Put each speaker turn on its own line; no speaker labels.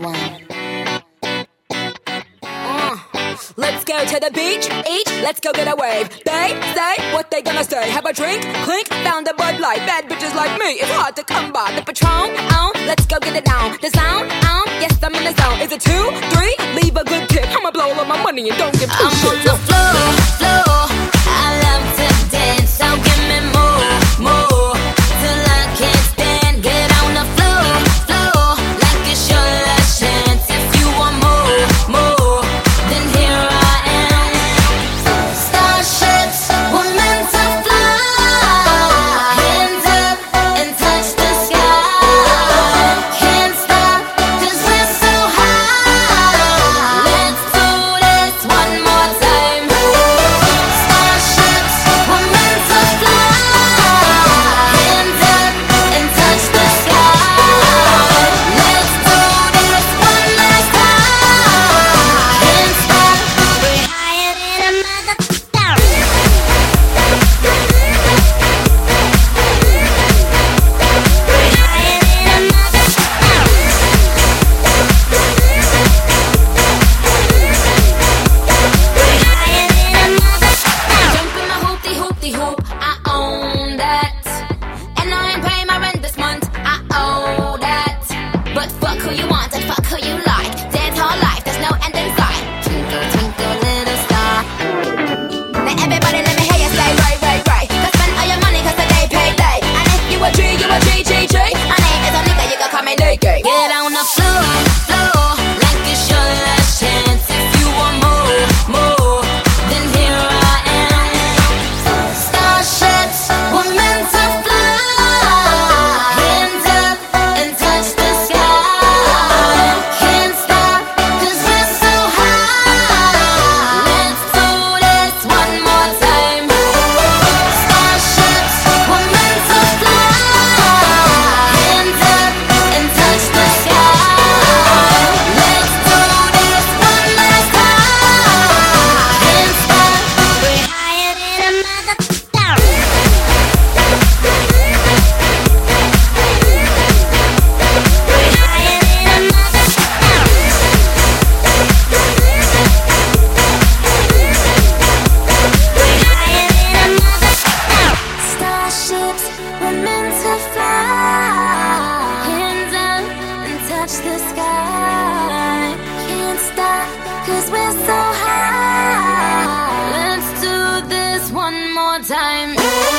Uh,
let's go to the beach, each, let's go get a wave. They say what they gonna say. Have a drink, clink, found a Bud Light. Bad bitches like me, it's hard to come by. The Patron, on, let's go get it down. The sound, on, yes, I'm in the zone. Is it two, three? Leave a good tip. I'ma blow all of my money and don't give two I'm on the
floor, floor. the hoop. I own that. And I ain't paying my rent this month. I owe that. But fuck who you want and fuck who you love. so high. Let's do this one more time.